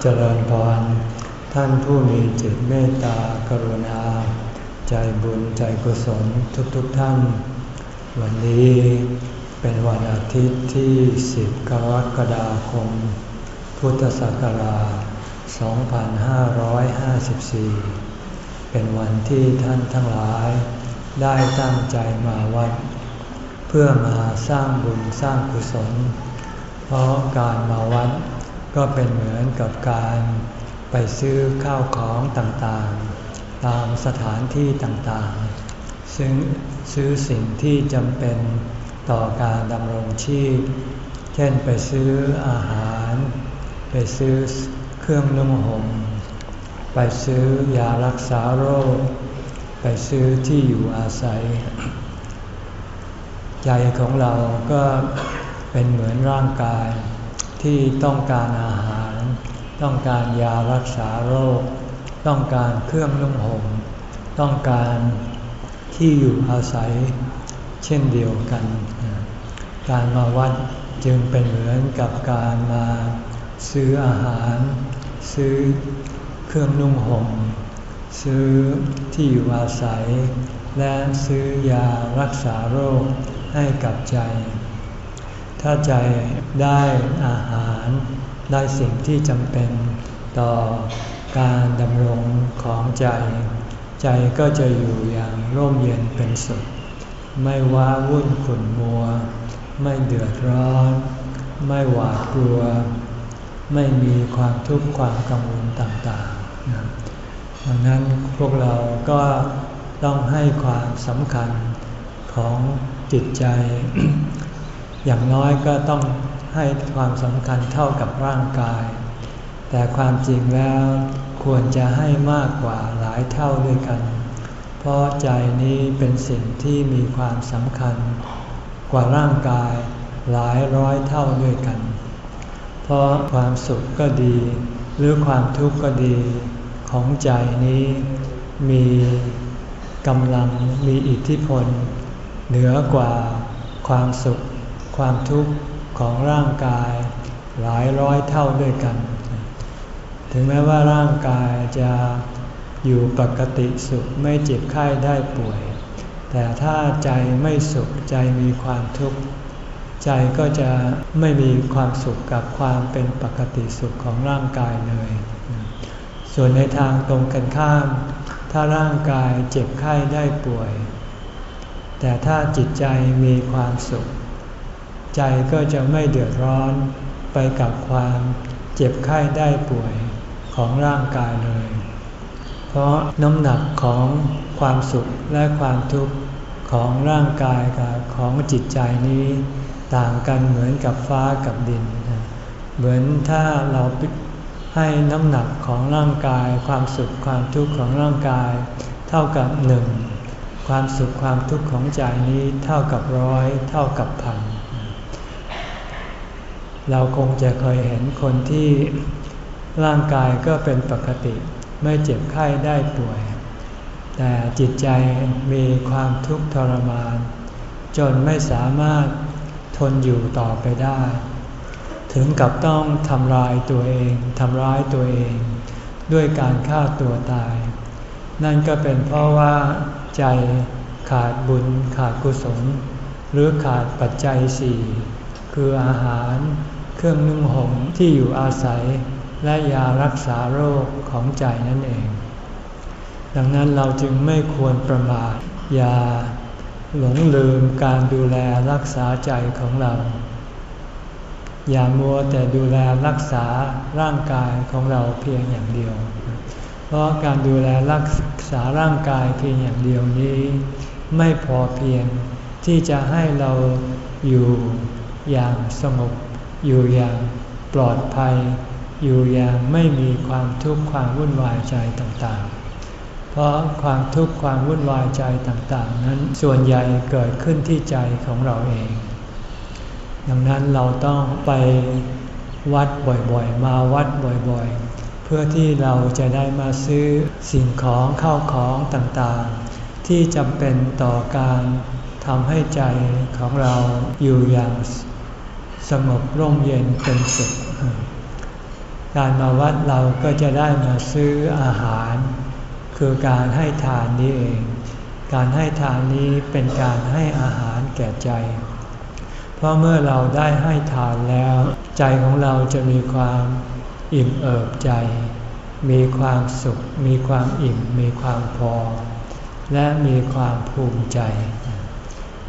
เจริญพร ท่านผู้มีจิตเมตตากรุณา ใจบุญใจกุศลทุกๆทท่าน วันนี้เป็นวันอาทิตย์ที่ 10 กรกฎาคม พุทธศักราช 2554 เป็นวันที่ท่านทั้งหลาย ได้ตั้งใจมาวัด เพื่อมาสร้างบุญสร้างกุศล เพราะการมาวัด ก็เป็นเหมือนกับการไปซื้อข้าวของต่างๆ ตามสถานที่ต่างๆ ซึ่งซื้อสิ่งที่จำเป็นต่อการดำรงชีพ เช่นไปซื้ออาหาร ไปซื้อเครื่องนุ่งห่ม ไปซื้อยารักษาโรค ไปซื้อที่อยู่อาศัย ใจของเราก็เป็นเหมือนร่างกาย ที่ต้องการอาหาร ต้องการยารักษาโรค ต้องการเครื่องนุ่งห่มต้องการที่อยู่อาศัย เช่นเดียวกัน การมาวัดจึงเป็นเหมือนกับการมาซื้ออาหาร ซื้อเครื่องนุ่งห่มซื้อที่อยู่อาศัย และซื้อยารักษาโรคให้กับใจ ถ้าใจได้อาหารได้สิ่งที่จำเป็นต่อการดำรงของใจ ใจก็จะอยู่อย่างร่มเย็นเป็นสุข ไม่ว้าวุ่นขุ่นมัว ไม่เดือดร้อน ไม่หวาดกลัว ไม่มีความทุกข์ความกังวลต่างๆ ดังนั้นพวกเราก็ต้องให้ความสำคัญของจิตใจ อย่างน้อยก็ต้องให้ความสำคัญเท่ากับร่างกาย แต่ความจริงแล้วควรจะให้มากกว่าหลายเท่าด้วยกัน เพราะใจนี้เป็นสิ่งที่มีความสำคัญ กว่าร่างกายหลายร้อยเท่าด้วยกัน เพราะความสุขก็ดี หรือความทุกข์ก็ดีของใจนี้มีกำลังมีอิทธิพล เหนือกว่าความสุข ความทุกข์ของร่างกายหลายร้อยเท่าด้วยกัน ถึงแม้ว่าร่างกายจะอยู่ปกติสุขไม่เจ็บไข้ได้ป่วย แต่ถ้าใจไม่สุขใจมีความทุกข์ ใจก็จะไม่มีความสุขกับความเป็นปกติสุขของร่างกายเลย ส่วนในทางตรงกันข้าม ถ้าร่างกายเจ็บไข้ได้ป่วย แต่ถ้าจิตใจมีความสุข ใจก็จะไม่เดือดร้อนไปกับความเจ็บไข้ได้ป่วยของร่างกายเลย เพราะน้ำหนักของความสุขและความทุกข์ของร่างกายกับของจิตใจนี้ ต่างกันเหมือนกับฟ้ากับดิน เหมือนถ้าเราให้น้ำหนักของร่างกาย ความสุขความทุกข์ของร่างกาย เท่ากับหนึ่งความสุขความทุกข์ของใจนี้เท่ากับร้อย เท่ากับพัน เราคงจะเคยเห็นคนที่ร่างกายก็เป็นปกติ ไม่เจ็บไข้ได้ป่วย แต่จิตใจมีความทุกข์ทรมาน จนไม่สามารถทนอยู่ต่อไปได้ ถึงกับต้องทำลายตัวเองทำร้ายตัวเอง ด้วยการฆ่าตัวตาย นั่นก็เป็นเพราะว่าใจขาดบุญขาดกุศล หรือขาดปัจจัยสี่ คืออาหาร เครื่องนุ่งห่มที่อยู่อาศัย และยารักษาโรคของใจนั่นเอง ดังนั้นเราจึงไม่ควรประมาทอย่าหลงลืมการดูแลรักษาใจของเรา อย่ามัวแต่ดูแลรักษาร่างกายของเราเพียงอย่างเดียว เพราะการดูแลรักษาร่างกายเพียงอย่างเดียวนี้ ไม่พอเพียงที่จะให้เราอยู่ อย่างสงบ อยู่อย่างปลอดภัย อยู่อย่างไม่มีความทุกข์ความวุ่นวายใจต่างๆ เพราะความทุกข์ความวุ่นวายใจต่างๆ นั้นส่วนใหญ่เกิดขึ้นที่ใจของเราเอง ดังนั้นเราต้องไปวัดบ่อยๆ มาวัดบ่อยๆเพื่อที่เราจะได้มาซื้อสิ่งของเข้าของต่างๆ ที่จำเป็นต่อการทำให้ใจของเราอยู่อย่าง สงบร่มเย็นเป็นสุข การมาวัดเราก็จะได้มาซื้ออาหาร คือการให้ทานนี้เอง การให้ทานนี้เป็นการให้อาหารแก่ใจ เพราะเมื่อเราได้ให้ทานแล้ว ใจของเราจะมีความอิ่มเอิบใจ มีความสุข มีความอิ่ม มีความพอ และมีความภูมิใจ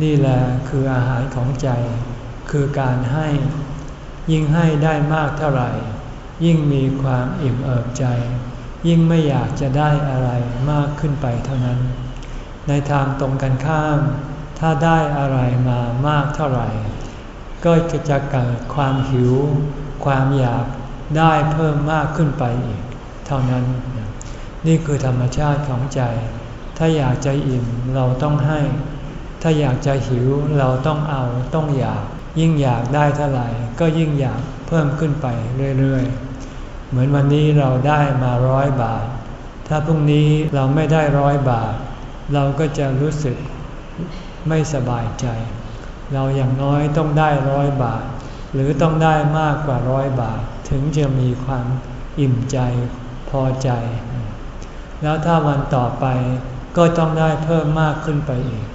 นี่แหละคืออาหารของใจ คือการให้ ยิ่งให้ได้มากเท่าไหร่ ยิ่งมีความอิ่มเอิบใจ ยิ่งไม่อยากจะได้อะไรมากขึ้นไปเท่านั้น ในทางตรงกันข้าม ถ้าได้อะไรมามากเท่าไหร่ ก็จะเกิดความหิว ความอยากได้เพิ่มมากขึ้นไปอีก เท่านั้น นี่คือธรรมชาติของใจ ถ้าอยากจะอิ่มเราต้องให้ ถ้าอยากจะหิวเราต้องเอาต้องอยาก ยิ่งอยากได้เท่าไหร่ก็ยิ่งอยากเพิ่มขึ้นไปเรื่อยๆ เหมือนวันนี้เราได้มาร้อยบาท ถ้าพรุ่งนี้เราไม่ได้ร้อยบาท เราก็จะรู้สึกไม่สบายใจ เราอย่างน้อยต้องได้ร้อยบาท หรือต้องได้มากกว่าร้อยบาท ถึงจะมีความอิ่มใจพอใจ แล้วถ้าวันต่อไปก็ต้องได้เพิ่มมากขึ้นไปอีก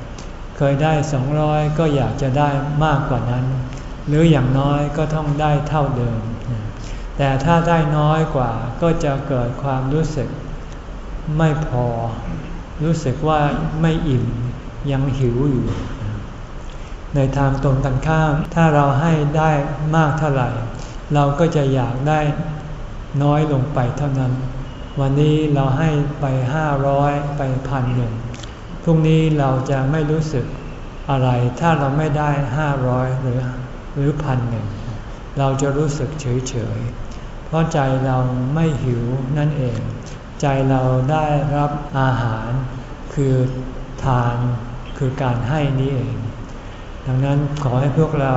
เคยได้สองร้อยก็อยากจะได้มากกว่านั้น หรืออย่างน้อยก็ต้องได้เท่าเดิม แต่ถ้าได้น้อยกว่าก็จะเกิดความรู้สึกไม่พอ รู้สึกว่าไม่อิ่มยังหิวอยู่ ในทางตรงกันข้าม ถ้าเราให้ได้มากเท่าไหร่ เราก็จะอยากได้น้อยลงไปเท่านั้น วันนี้เราให้ไปห้าร้อยไปพันหนึ่ง รุ่งนี้เราจะไม่รู้สึกอะไรถ้าเราไม่ได้ห้าร้อยหรือหรือพันหนึ่งเราจะรู้สึกเฉยเฉยเพราะใจเราไม่หิวนั่นเอง ใจเราได้รับอาหาร คือทานคือการให้นี้เอง ดังนั้นขอให้พวกเรา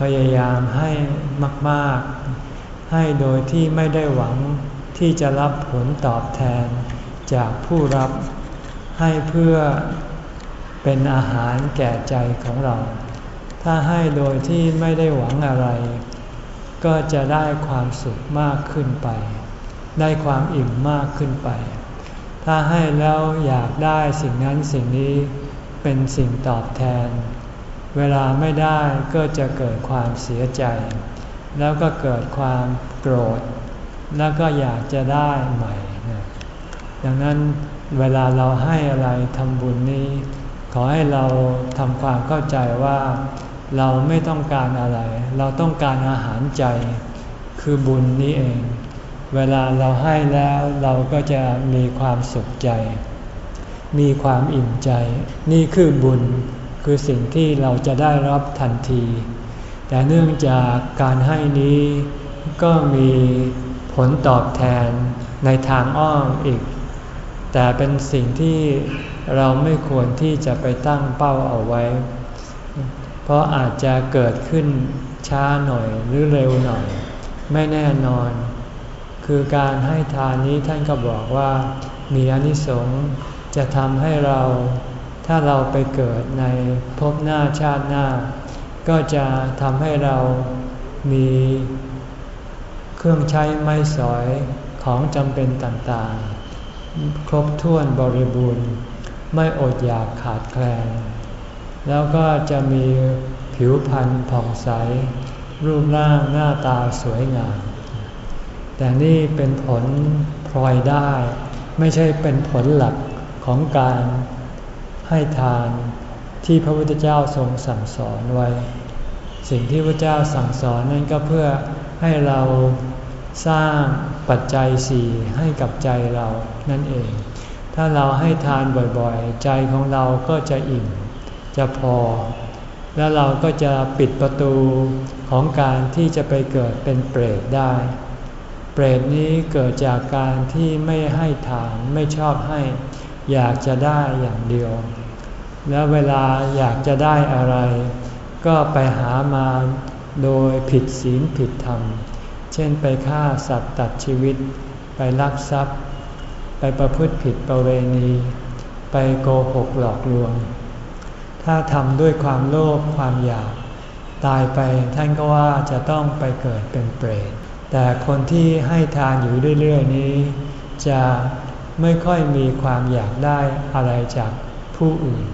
พยายามให้มากๆ ให้โดยที่ไม่ได้หวังที่จะรับผลตอบแทนจากผู้รับ ให้เพื่อเป็นอาหารแก่ใจของเรา ถ้าให้โดยที่ไม่ได้หวังอะไร ก็จะได้ความสุขมากขึ้นไป ได้ความอิ่มมากขึ้นไป ถ้าให้แล้วอยากได้สิ่งนั้นสิ่งนี้เป็นสิ่งตอบแทน เวลาไม่ได้ก็จะเกิดความเสียใจ แล้วก็เกิดความโกรธ แล้วก็อยากจะได้ใหม่ ดังนั้น เวลาเราให้อะไรทำบุญนี้ ขอให้เราทำความเข้าใจว่า เราไม่ต้องการอะไร เราต้องการอาหารใจ คือบุญนี้เอง เวลาเราให้แล้วเราก็จะมีความสุขใจ มีความอิ่มใจ นี่คือบุญคือสิ่งที่เราจะได้รับทันที แต่เนื่องจากการให้นี้ก็มีผลตอบแทนในทางอ้อมอีก แต่เป็นสิ่งที่เราไม่ควรที่จะไปตั้งเป้าเอาไว้ เพราะอาจจะเกิดขึ้นช้าหน่อยหรือเร็วหน่อย ไม่แน่นอน คือการให้ทานนี้ท่านก็บอกว่ามีอนิสงส์จะทำให้เรา ถ้าเราไปเกิดในภพหน้าชาติหน้า ก็จะทำให้เรามีเครื่องใช้ไม้สอยของจำเป็นต่างๆ ครบถ้วนบริบูรณ์ ไม่อดอยากขาดแคลน แล้วก็จะมีผิวพรรณผ่องใส รูปร่างหน้าตาสวยงาม แต่นี่เป็นผลพลอยได้ ไม่ใช่เป็นผลหลักของการให้ทานที่พระพุทธเจ้าทรงสั่งสอนไว้ สิ่งที่พระเจ้าสั่งสอนนั่นก็เพื่อให้เราสร้างปัจจัยสี่ให้กับใจเรา นั่นเอง ถ้าเราให้ทานบ่อยๆ ใจของเราก็จะอิ่ม จะพอ แล้วเราก็จะปิดประตูของการที่จะไปเกิดเป็นเปรตได้ เปรตนี้เกิดจากการที่ไม่ให้ทานไม่ชอบให้ อยากจะได้อย่างเดียว แล้วเวลาอยากจะได้อะไร ก็ไปหามาโดยผิดศีลผิดธรรม เช่นไปฆ่าสัตว์ตัดชีวิต ไปลักทรัพย์ ไปประพฤติผิดประเวณี ไปโกหกหลอกลวง ถ้าทำด้วยความโลภความอยาก ตายไปท่านก็ว่าจะต้องไปเกิดเป็นเปรต แต่คนที่ให้ทานอยู่เรื่อยๆนี้ จะไม่ค่อยมีความอยากได้อะไรจากผู้อื่น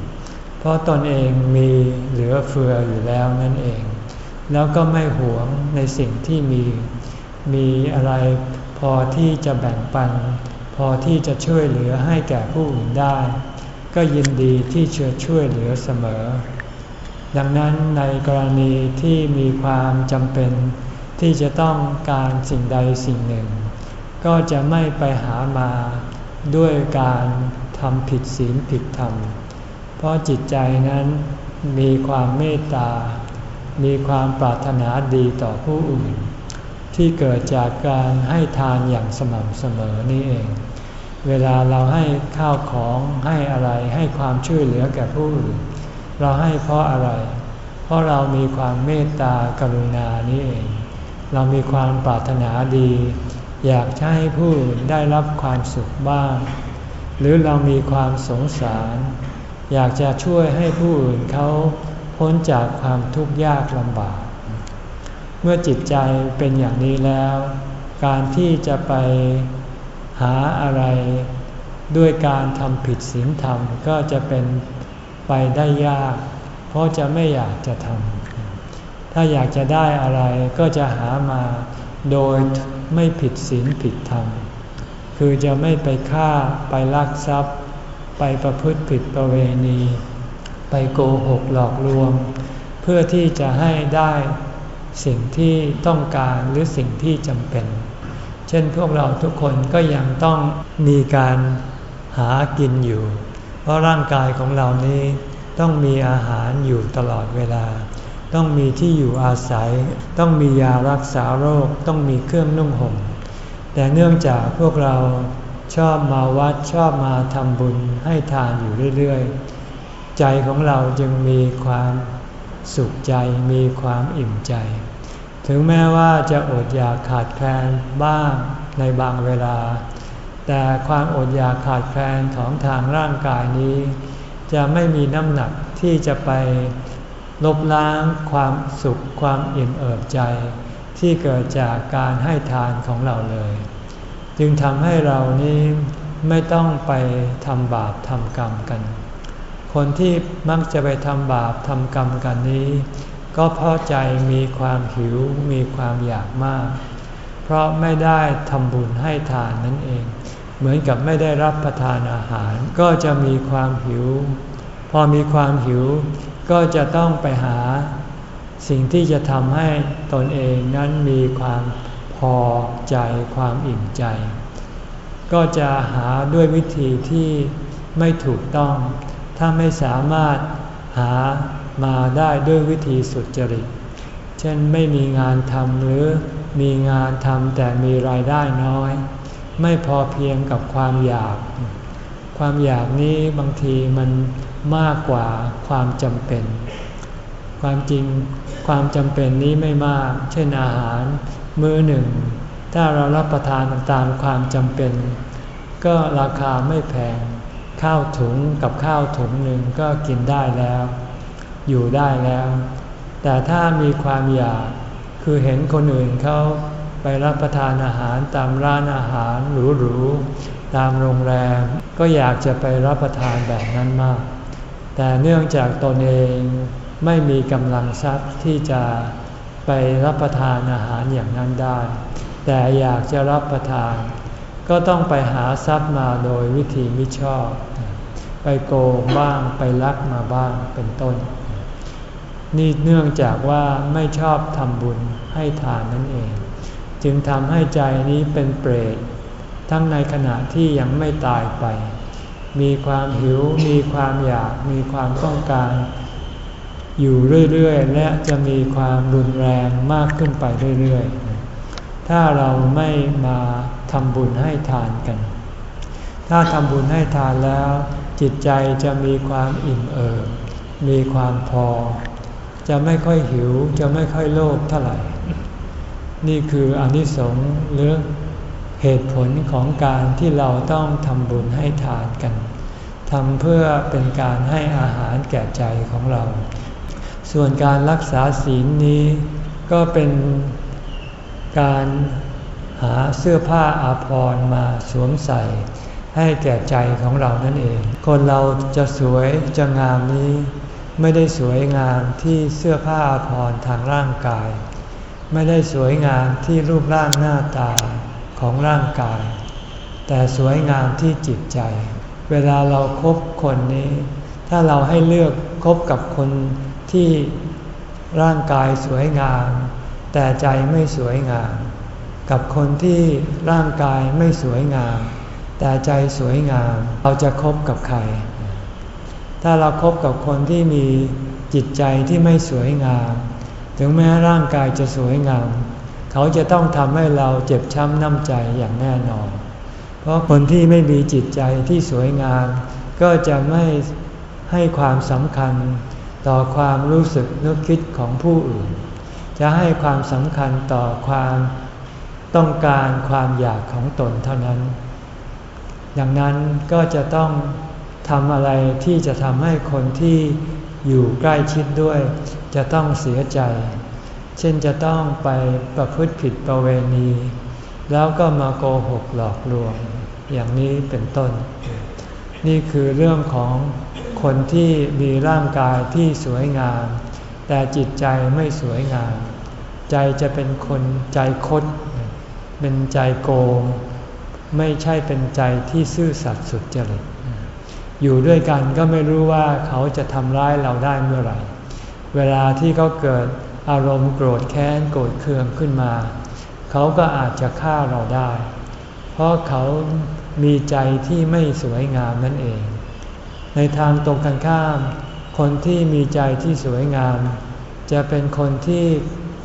เพราะตนเองมีเหลือเฟืออยู่แล้วนั่นเอง แล้วก็ไม่หวงในสิ่งที่มี มีอะไรพอที่จะแบ่งปัน พอที่จะช่วยเหลือให้แก่ผู้อื่นได้ ก็ยินดีที่จะช่วยเหลือเสมอ ดังนั้นในกรณีที่มีความจำเป็นที่จะต้องการสิ่งใดสิ่งหนึ่ง ก็จะไม่ไปหามาด้วยการทำผิดศีลผิดธรรม เพราะจิตใจนั้นมีความเมตตา มีความปรารถนาดีต่อผู้อื่น ที่เกิดจากการให้ทานอย่างสม่ำเสมอนี่เอง เวลาเราให้ข้าวของให้อะไรให้ความช่วยเหลือแก่ผู้อื่น เราให้เพราะอะไร เพราะเรามีความเมตตากรุณานี่เอง เรามีความปรารถนาดี อยากให้ผู้อื่นได้รับความสุขบ้าง หรือเรามีความสงสาร อยากจะช่วยให้ผู้อื่นเขาพ้นจากความทุกข์ยากลำบาก เมื่อจิตใจเป็นอย่างนี้แล้ว การที่จะไป หาอะไรด้วยการทำผิดศีลธรรมก็จะเป็นไปได้ยาก เพราะจะไม่อยากจะทำถ้าอยากจะได้อะไรก็จะหามาโดยไม่ผิดศีลผิดธรรม คือจะไม่ไปฆ่าไปลักทรัพย์ ไปประพฤติผิดประเวณี ไปโกหกหลอกลวง เพื่อที่จะให้ได้สิ่งที่ต้องการหรือสิ่งที่จำเป็น เช่นพวกเราทุกคนก็ยังต้องมีการหากินอยู่ เพราะร่างกายของเรานี้ต้องมีอาหารอยู่ตลอดเวลา ต้องมีที่อยู่อาศัย ต้องมียารักษาโรค ต้องมีเครื่องนุ่งห่ม แต่เนื่องจากพวกเราชอบมาวัดชอบมาทำบุญให้ทานอยู่เรื่อยๆ ใจของเราจึงมีความสุขใจมีความอิ่มใจ ถึงแม้ว่าจะอดอยากขาดแคลนบ้างในบางเวลา แต่ความอดอยากขาดแคลนของทางร่างกายนี้ จะไม่มีน้ำหนักที่จะไปลบล้างความสุขความอิ่มเอิบใจ ที่เกิดจากการให้ทานของเราเลย จึงทำให้เรานี้ไม่ต้องไปทำบาปทำกรรมกัน คนที่มักจะไปทำบาปทำกรรมกันนี้ ก็เพราะใจมีความหิวมีความอยากมาก เพราะไม่ได้ทำบุญให้ทานนั่นเอง เหมือนกับไม่ได้รับประทานอาหาร ก็จะมีความหิว พอมีความหิว ก็จะต้องไปหา สิ่งที่จะทำให้ตนเองนั้นมีความพอใจความอิ่มใจ ก็จะหาด้วยวิธีที่ไม่ถูกต้อง ถ้าไม่สามารถหา มาได้ด้วยวิธีสุจริต เช่นไม่มีงานทำหรือมีงานทำแต่มีรายได้น้อย ไม่พอเพียงกับความอยาก ความอยากนี้บางทีมันมากกว่าความจำเป็น ความจริงความจำเป็นนี้ไม่มาก เช่นอาหารมื้อหนึ่ง ถ้าเรารับประทานตามความจำเป็น ก็ราคาไม่แพง ข้าวถุงกับข้าวถุงหนึ่งก็กินได้แล้ว อยู่ได้แล้ว แต่ถ้ามีความอยากคือเห็นคนอื่นเขาไปรับประทานอาหารตามร้านอาหารหรูๆตามโรงแรมก็อยากจะไปรับประทานแบบนั้นมาก แต่เนื่องจากตนเองไม่มีกำลังทรัพย์ที่จะไปรับประทานอาหารอย่างนั้นได้ แต่อยากจะรับประทาน ก็ต้องไปหาทรัพย์มาโดยวิธีมิชอบ ไปโกงบ้างไปลักมาบ้างเป็นต้น นี่เนื่องจากว่าไม่ชอบทำบุญให้ทานนั่นเอง จึงทำให้ใจนี้เป็นเปรตทั้งในขณะที่ยังไม่ตายไป มีความหิว มีความอยาก มีความต้องการ อยู่เรื่อยๆ และจะมีความรุนแรงมากขึ้นไปเรื่อยๆ ถ้าเราไม่มาทำบุญให้ทานกัน ถ้าทำบุญให้ทานแล้ว จิตใจจะมีความอิ่มเอิบมีความพอ จะไม่ค่อยหิวจะไม่ค่อยโลภเท่าไหร่ นี่คืออนิสงส์หรือเหตุผลของการที่เราต้องทำบุญให้ทานกันทำเพื่อเป็นการให้อาหารแก่ใจของเรา ส่วนการรักษาศีลนี้ก็เป็นการหาเสื้อผ้าอาภรณ์มาสวมใส่ ให้แก่ใจของเรานั่นเอง คนเราจะสวยจะงามนี้ ไม่ได้สวยงามที่เสื้อผ้าอาภรทางร่างกาย ไม่ได้สวยงามที่รูปร่างหน้าตาของร่างกาย แต่สวยงามที่จิตใจ เวลาเราครบคนนี้ ถ้าเราให้เลือกคบกับคนที่ร่างกายสวยงาม แต่ใจไม่สวยงาม กับคนที่ร่างกายไม่สวยงาม แต่ใจสวยงามเราจะคบกับใคร ถ้าเราครบกับคนที่มีจิตใจที่ไม่สวยงาม ถึงแม้ร่างกายจะสวยงาม เขาจะต้องทำให้เราเจ็บช้ำน้ำใจอย่างแน่นอน เพราะคนที่ไม่มีจิตใจที่สวยงาม ก็จะไม่ให้ความสำคัญต่อความรู้สึกนึกคิดของผู้อื่น จะให้ความสำคัญต่อความต้องการความอยากของตนเท่านั้น ดังนั้นก็จะต้อง ทำอะไรที่จะทำให้คนที่อยู่ใกล้ชิดด้วย จะต้องเสียใจ เช่นจะต้องไปประพฤติผิดประเวณี แล้วก็มาโกหกหลอกลวง อย่างนี้เป็นต้น นี่คือเรื่องของคนที่มีร่างกายที่สวยงาม แต่จิตใจไม่สวยงาม ใจจะเป็นคนใจคดเป็นใจโกง ไม่ใช่เป็นใจที่ซื่อสัตย์สุดจริต อยู่ด้วยกันก็ไม่รู้ว่าเขาจะทำร้ายเราได้เมื่อไหร่ เวลาที่เขาเกิดอารมณ์โกรธแค้นโกรธเคืองขึ้นมา เขาก็อาจจะฆ่าเราได้ เพราะเขามีใจที่ไม่สวยงามนั่นเอง ในทางตรงกันข้าม คนที่มีใจที่สวยงาม จะเป็นคนที่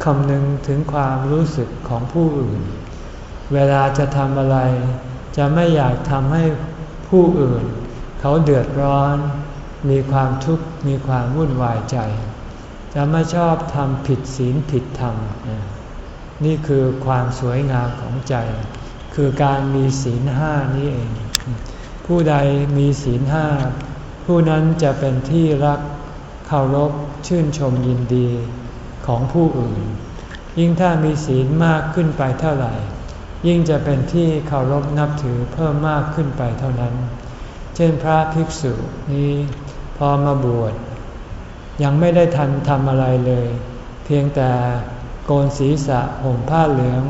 คำนึงถึงความรู้สึกของผู้อื่น เวลาจะทำอะไร จะไม่อยากทำให้ผู้อื่น เขาเดือดร้อน มีความทุกข์มีความวุ่นวายใจ จะไม่ชอบทำผิดศีลผิดธรรม นี่คือความสวยงามของใจ คือการมีศีลห้านี้เอง ผู้ใดมีศีลห้าผู้นั้นจะเป็นที่รักเคารพชื่นชมยินดีของผู้อื่น ยิ่งถ้ามีศีลมากขึ้นไปเท่าไหร่ ยิ่งจะเป็นที่เคารพนับถือเพิ่มมากขึ้นไปเท่านั้น เช่นพระภิกษุนี้พอมาบวชยังไม่ได้ทันทำอะไรเลย เพียงแต่โกนศีรษะห่มผ้าเหลือง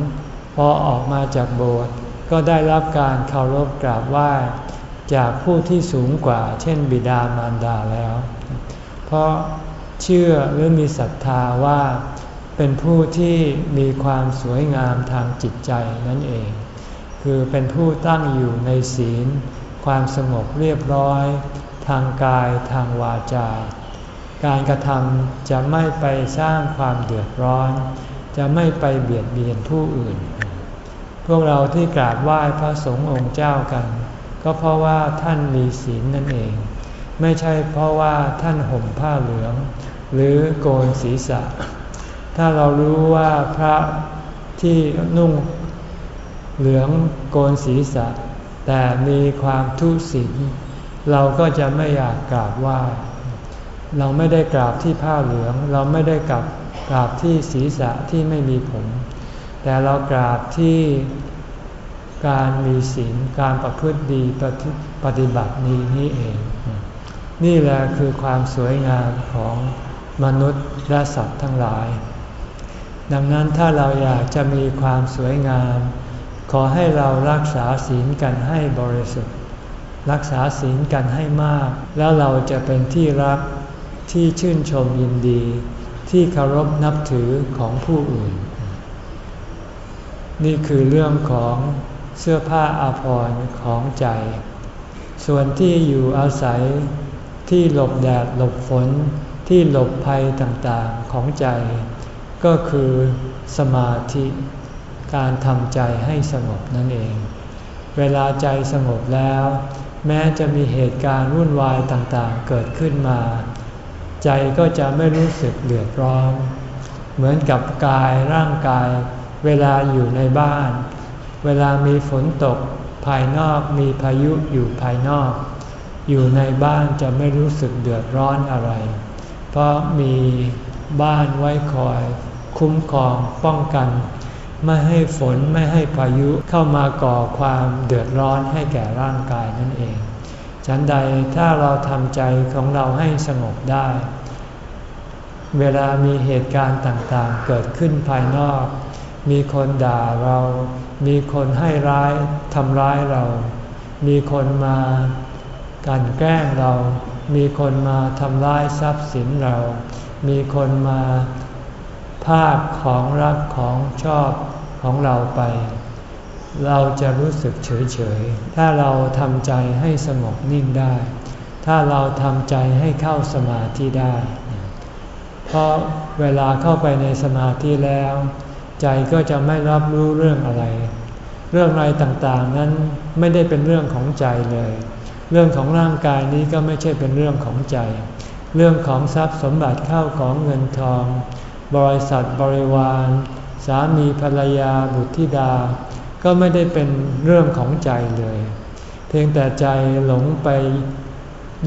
พอออกมาจากโบสถ์ก็ได้รับการเคารพกราบไหว้จากผู้ที่สูงกว่า เช่นบิดามารดาแล้ว เพราะเชื่อหรือมีศรัทธาว่าเป็นผู้ที่มีความสวยงามทางจิตใจนั่นเอง คือเป็นผู้ตั้งอยู่ในศีล ความสงบเรียบร้อย ทางกายทางวาจา การกระทำจะไม่ไปสร้างความเดือดร้อน จะไม่ไปเบียดเบียนผู้อื่น พวกเราที่กราบไหว้พระสงฆ์องค์เจ้ากัน ก็เพราะว่าท่านมีศีลนั่นเอง ไม่ใช่เพราะว่าท่านห่มผ้าเหลือง หรือโกนศีรษะ ถ้าเรารู้ว่าพระที่นุ่งเหลืองโกนศีรษะ แต่มีความทุศีลเราก็จะไม่อยากกราบไหว้เราไม่ได้กราบที่ผ้าเหลือง เราไม่ได้กราบกราบที่ศีรษะที่ไม่มีผม แต่เรากราบที่การมีศีลการประพฤติดีปฏิบัตินี้นี่เอง นี่แหละคือความสวยงามของมนุษย์และสัตว์ทั้งหลาย ดังนั้นถ้าเราอยากจะมีความสวยงาม ขอให้เรารักษาศีลกันให้บริสุทธิ์ รักษาศีลกันให้มาก แล้วเราจะเป็นที่รักที่ชื่นชมยินดี ที่เคารพนับถือของผู้อื่น นี่คือเรื่องของเสื้อผ้าอาภรณ์ของใจ ส่วนที่อยู่อาศัยที่หลบแดดหลบฝนที่หลบภัยต่างๆของใจ ก็คือสมาธิ การทำใจให้สงบนั่นเอง เวลาใจสงบแล้ว แม้จะมีเหตุการณ์วุ่นวายต่างๆ เกิดขึ้นมา ใจก็จะไม่รู้สึกเดือดร้อน เหมือนกับกายร่างกาย เวลาอยู่ในบ้าน เวลามีฝนตกภายนอกมีพายุอยู่ภายนอก อยู่ในบ้านจะไม่รู้สึกเดือดร้อนอะไร เพราะมีบ้านไว้คอย คุ้มครองป้องกัน ไม่ให้ฝนไม่ให้พายุเข้ามาก่อความเดือดร้อนให้แก่ร่างกายนั่นเอง ฉันใดถ้าเราทำใจของเราให้สงบได้ เวลามีเหตุการณ์ต่างๆ เกิดขึ้นภายนอก มีคนด่าเรา มีคนให้ร้ายทำร้ายเรา มีคนมากันแกล้งเรา มีคนมาทำร้ายทรัพย์สินเรา มีคนมาภาคของรักของชอบ ของเราไป เราจะรู้สึกเฉยเฉย ถ้าเราทำใจให้สงบนิ่งได้ ถ้าเราทำใจให้เข้าสมาธิได้ เพราะเวลาเข้าไปในสมาธิแล้ว ใจก็จะไม่รับรู้เรื่องอะไร เรื่องอะไรต่างๆนั้นไม่ได้เป็นเรื่องของใจเลย เรื่องของร่างกายนี้ก็ไม่ใช่เป็นเรื่องของใจ เรื่องของทรัพย์สมบัติเข้าของเงินทอง บริษัทบริวาร สามีภรรยาบุตรธิดา ก็ไม่ได้เป็นเรื่องของใจเลย เพียงแต่ใจหลงไป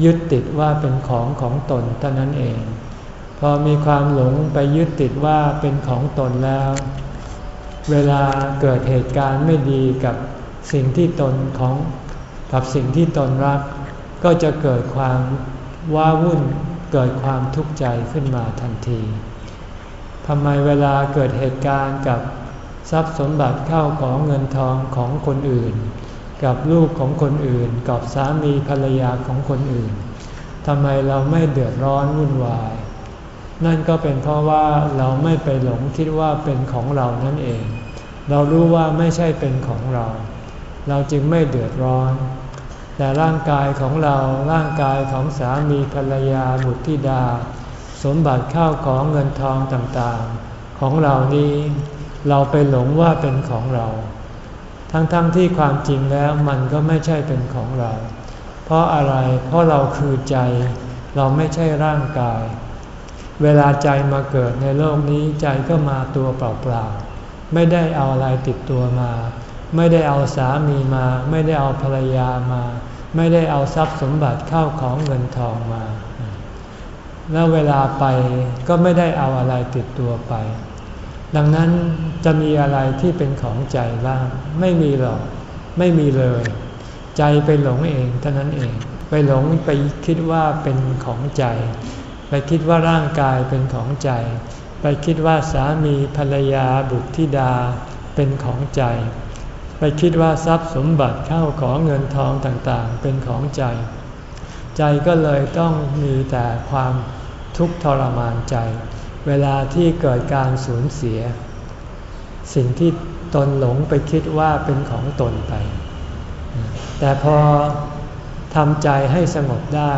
ยึดติดว่าเป็นของของตนเท่านั้นเอง พอมีความหลงไปยึดติดว่าเป็นของตนแล้ว เวลาเกิดเหตุการณ์ไม่ดีกับสิ่งที่ตนของกับสิ่งที่ตนรัก ก็จะเกิดความว้าวุ่นเกิดความทุกข์ใจขึ้นมาทันที ทำไมเวลาเกิดเหตุการณ์กับทรัพย์สมบัติเข้าของเงินทองของคนอื่น กับลูกของคนอื่น กับสามีภรรยาของคนอื่นทำไมเราไม่เดือดร้อนวุ่นวาย นั่นก็เป็นเพราะว่าเราไม่ไปหลงคิดว่าเป็นของเรานั่นเอง เรารู้ว่าไม่ใช่เป็นของเรา เราจึงไม่เดือดร้อน แต่ร่างกายของเราร่างกายของสามีภรรยาบุตรธิดา สมบัติข้าวของเงินทองต่างๆ ของเรานี้ เราไปหลงว่าเป็นของเรา ทั้งๆทที่ความจริงแล้วมันก็ไม่ใช่เป็นของเรา เพราะอะไรเพราะเราคือใจ เราไม่ใช่ร่างกาย เวลาใจมาเกิดในโลกนี้ใจก็มาตัวเปล่าๆไม่ได้เอาอะไรติดตัวมา ไม่ได้เอาสามีมา ไม่ได้เอาภรรยามา ไม่ได้เอาทรัพย์สมบัติเข้าของเงินทองมา แล้วเวลาไปก็ไม่ได้เอาอะไรติดตัวไป ดังนั้นจะมีอะไรที่เป็นของใจบ้าง ไม่มีหรอก ไม่มีเลย ใจไปหลงเองเท่านั้นเอง ไปหลงไปคิดว่าเป็นของใจ ไปคิดว่าร่างกายเป็นของใจ ไปคิดว่าสามีภรรยาบุตรธิดาเป็นของใจ ไปคิดว่าทรัพย์สมบัติเข้าของเงินทองต่างๆ เป็นของใจ ใจก็เลยต้องมีแต่ความ ทุกข์ทรมานใจ เวลาที่เกิดการสูญเสีย สิ่งที่ตนหลงไปคิดว่าเป็นของตนไป แต่พอทำใจให้สงบได้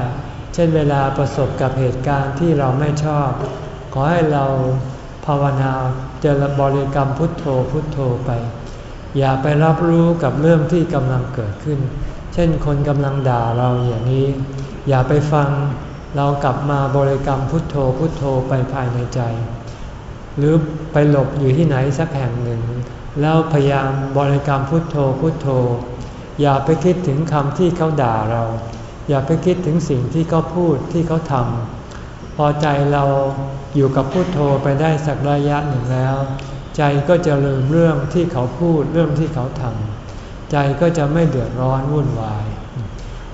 เช่นเวลาประสบกับเหตุการณ์ที่เราไม่ชอบ ขอให้เราภาวนาเจริญบริกรรมพุทโธพุทโธไป อย่าไปรับรู้กับเรื่องที่กำลังเกิดขึ้น เช่นคนกำลังด่าเราอย่างนี้ อย่าไปฟัง เรากลับมาบริกรรมพุทโธพุทโธไปภายในใจ หรือไปหลบอยู่ที่ไหนสักแห่งหนึ่ง แล้วพยายามบริกรรมพุทโธพุทโธ อย่าไปคิดถึงคำที่เขาด่าเรา อย่าไปคิดถึงสิ่งที่เขาพูดที่เขาทำพอใจเราอยู่กับพุทโธไปได้สักระยะหนึ่งแล้ว ใจก็จะลืมเรื่องที่เขาพูดเรื่องที่เขาทำใจก็จะไม่เดือดร้อนวุ่นวาย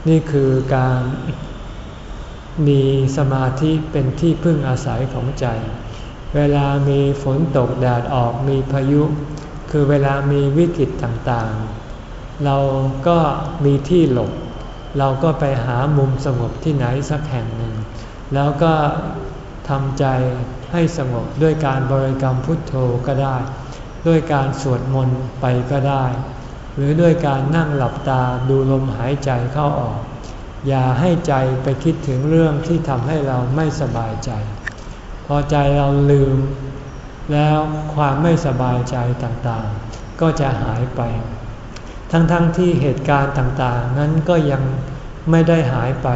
นี่คือการ มีสมาธิเป็นที่พึ่งอาศัยของใจ เวลามีฝนตกแดดออกมีพายุ คือเวลามีวิกฤตต่างๆ เราก็มีที่หลบ เราก็ไปหามุมสงบที่ไหนสักแห่งหนึ่ง แล้วก็ทำใจให้สงบด้วยการบริกรรมพุทโธก็ได้ ด้วยการสวดมนต์ไปก็ได้ หรือด้วยการนั่งหลับตาดูลมหายใจเข้าออก อย่าให้ใจไปคิดถึงเรื่องที่ทำให้เราไม่สบายใจ พอใจเราลืม แล้วความไม่สบายใจต่างๆ ก็จะหายไป ทั้งๆทที่เหตุการณ์ต่างๆ นั้นก็ยังไม่ได้หายไป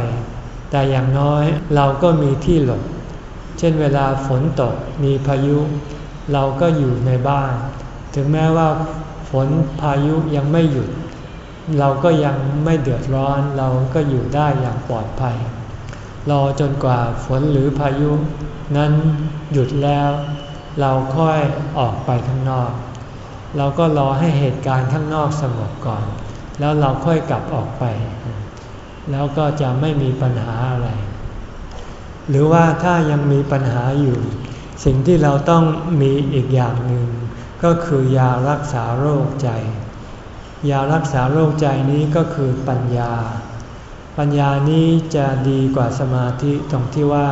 แต่อย่างน้อยเราก็มีที่หลบ เช่นเวลาฝนตกมีพายุ เราก็อยู่ในบ้าน ถึงแม้ว่าฝนพายุยังไม่หยุด เราก็ยังไม่เดือดร้อนเราก็อยู่ได้อย่างปลอดภัย รอจนกว่าฝนหรือพายุ นั้นหยุดแล้ว เราค่อยออกไปข้างนอก เราก็รอให้เหตุการณ์ข้างนอกสงบก่อน แล้วเราค่อยกลับออกไป แล้วก็จะไม่มีปัญหาอะไร หรือว่าถ้ายังมีปัญหาอยู่ สิ่งที่เราต้องมีอีกอย่างหนึ่งก็คือยารักษาโรคใจ ยารักษาโรคใจนี้ก็คือปัญญา ปัญญานี้จะดีกว่าสมาธิตรงที่ว่า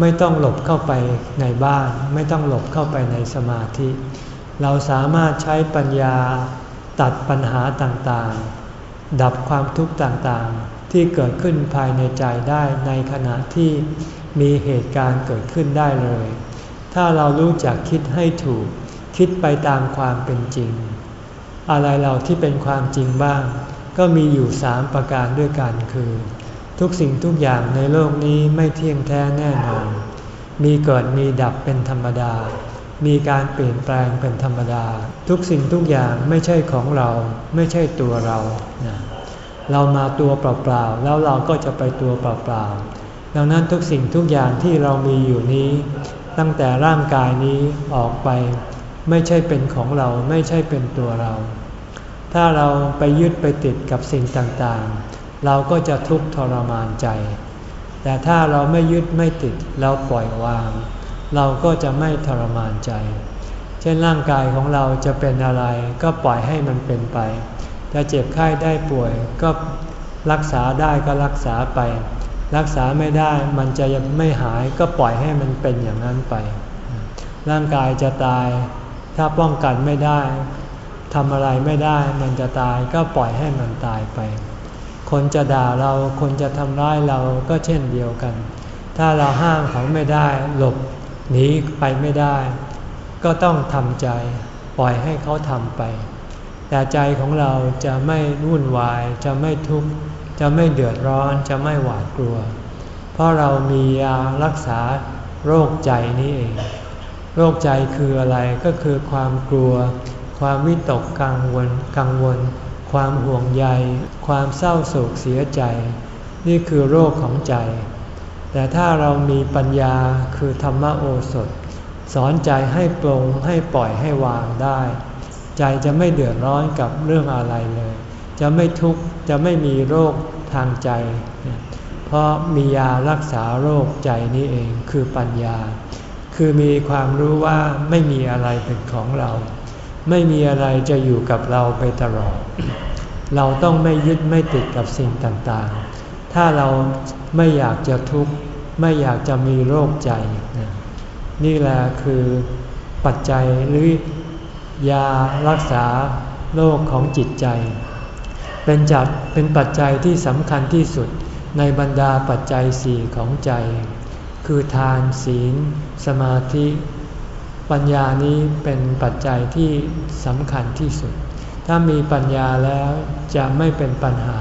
ไม่ต้องหลบเข้าไปในบ้าน ไม่ต้องหลบเข้าไปในสมาธิ เราสามารถใช้ปัญญาตัดปัญหาต่างๆ ดับความทุกข์ต่างๆ ที่เกิดขึ้นภายในใจได้ในขณะที่มีเหตุการณ์เกิดขึ้นได้เลย ถ้าเรารู้จักคิดให้ถูก คิดไปตามความเป็นจริง อะไรเราที่เป็นความจริงบ้าง ก็มีอยู่สามประการด้วยกันคือ ทุกสิ่งทุกอย่างในโลกนี้ไม่เที่ยงแท้แน่นอน มีเกิดมีดับเป็นธรรมดา มีการเปลี่ยนแปลงเป็นธรรมดา ทุกสิ่งทุกอย่างไม่ใช่ของเราไม่ใช่ตัวเรานะเรามาตัวเปล่าๆแล้วเราก็จะไปตัวเปล่าๆดังนั้นทุกสิ่งทุกอย่างที่เรามีอยู่นี้ ตั้งแต่ร่างกายนี้ออกไป ไม่ใช่เป็นของเราไม่ใช่เป็นตัวเรา ถ้าเราไปยึดไปติดกับสิ่งต่างๆ เราก็จะทุกข์ทรมานใจ แต่ถ้าเราไม่ยึดไม่ติดเราปล่อยวาง เราก็จะไม่ทรมานใจ เช่นร่างกายของเราจะเป็นอะไรก็ปล่อยให้มันเป็นไป จะเจ็บไข้ได้ป่วยก็รักษาได้ก็รักษาไป รักษาไม่ได้มันจะยังไม่หายก็ปล่อยให้มันเป็นอย่างนั้นไป ร่างกายจะตาย ถ้าป้องกันไม่ได้ทำอะไรไม่ได้มันจะตายก็ปล่อยให้มันตายไป คนจะด่าเราคนจะทำร้ายเราก็เช่นเดียวกัน ถ้าเราห้ามเขาไม่ได้หลบหนีไปไม่ได้ ก็ต้องทำใจ ปล่อยให้เขาทำไป แต่ใจของเราจะไม่วุ่นวาย จะไม่ทุกข์จะไม่เดือดร้อนจะไม่หวาดกลัว เพราะเรามียารักษาโรคใจนี้เอง โรคใจคืออะไรก็คือความกลัว ความวิตกกังวล กังวล ความห่วงใย ความเศร้าโศกเสียใจ นี่คือโรคของใจ แต่ถ้าเรามีปัญญาคือธรรมโอสถ สอนใจให้ปรงให้ปล่อยให้วางได้ ใจจะไม่เดือดร้อนกับเรื่องอะไรเลย จะไม่ทุกข์จะไม่มีโรคทางใจ เพราะมียารักษาโรคใจนี้เองคือปัญญา คือมีความรู้ว่าไม่มีอะไรเป็นของเรา ไม่มีอะไรจะอยู่กับเราไปตลอด เราต้องไม่ยึดไม่ติดกับสิ่งต่างๆ ถ้าเราไม่อยากจะทุกข์ไม่อยากจะมีโรคใจ นี่แหละคือปัจจัยหรือยารักษาโรคของจิตใจ เป็นจัดเป็นปัจจัยที่สำคัญที่สุดในบรรดาปัจจัยสี่ของใจ คือทานศีล สมาธิ ปัญญานี้เป็นปัจจัยที่สำคัญที่สุด ถ้ามีปัญญาแล้วจะไม่เป็นปัญหา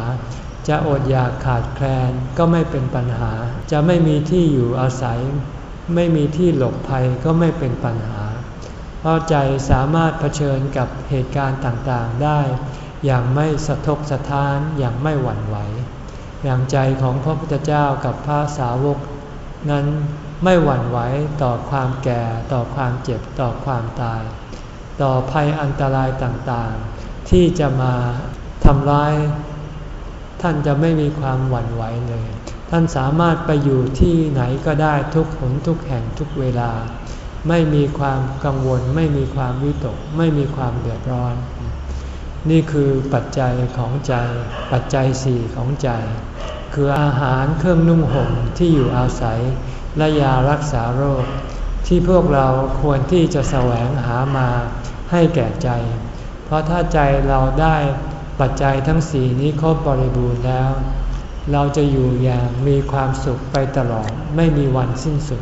จะอดอยากขาดแคลนก็ไม่เป็นปัญหา จะไม่มีที่อยู่อาศัย ไม่มีที่หลบภัยก็ไม่เป็นปัญหา เพราะใจสามารถเผชิญกับเหตุการณ์ต่างๆได้ อย่างไม่สะทกสะท้านอย่างไม่หวั่นไหวอย่างใจของพระพุทธเจ้ากับพระสาวก นั้นไม่หวั่นไหวต่อความแก่ต่อความเจ็บต่อความตาย ต่อภัยอันตรายต่างๆ ที่จะมาทำร้าย ท่านจะไม่มีความหวั่นไหวเลย ท่านสามารถไปอยู่ที่ไหนก็ได้ทุกหนทุกแห่งทุกเวลา ไม่มีความกังวล ไม่มีความวิตก ไม่มีความเดือดร้อน นี่คือปัจจัยของใจ ปัจจัยสี่ของใจ คืออาหารเครื่องนุ่งห่มที่อยู่อาศัย และยารักษาโรค ที่พวกเราควรที่จะแสวงหามาให้แก่ใจ เพราะถ้าใจเราได้ปัจจัยทั้งสี่นี้ครบบริบูรณ์แล้ว เราจะอยู่อย่างมีความสุขไปตลอดไม่มีวันสิ้นสุด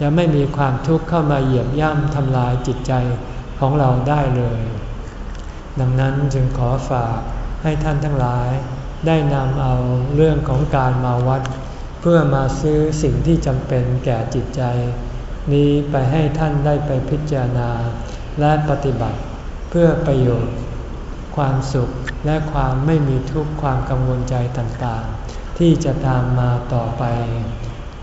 จะไม่มีความทุกข์เข้ามาเหยียบย่ำทำลายจิตใจของเราได้เลย ดังนั้นจึงขอฝากให้ท่านทั้งหลาย ได้นำเอาเรื่องของการมาวัด เพื่อมาซื้อสิ่งที่จำเป็นแก่จิตใจ นี้ไปให้ท่านได้ไปพิจารณา และปฏิบัติเพื่อประโยชน์ ความสุขและความไม่มีทุกข์ความกังวลใจต่างๆ ที่จะตามมาต่อไป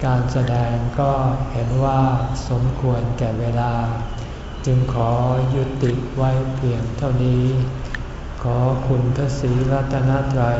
การแสดงก็เห็นว่าสมควรแก่เวลา จึงขอยุติไว้เพียงเท่านี้ ขอคุณพระศรีรัตนตรัย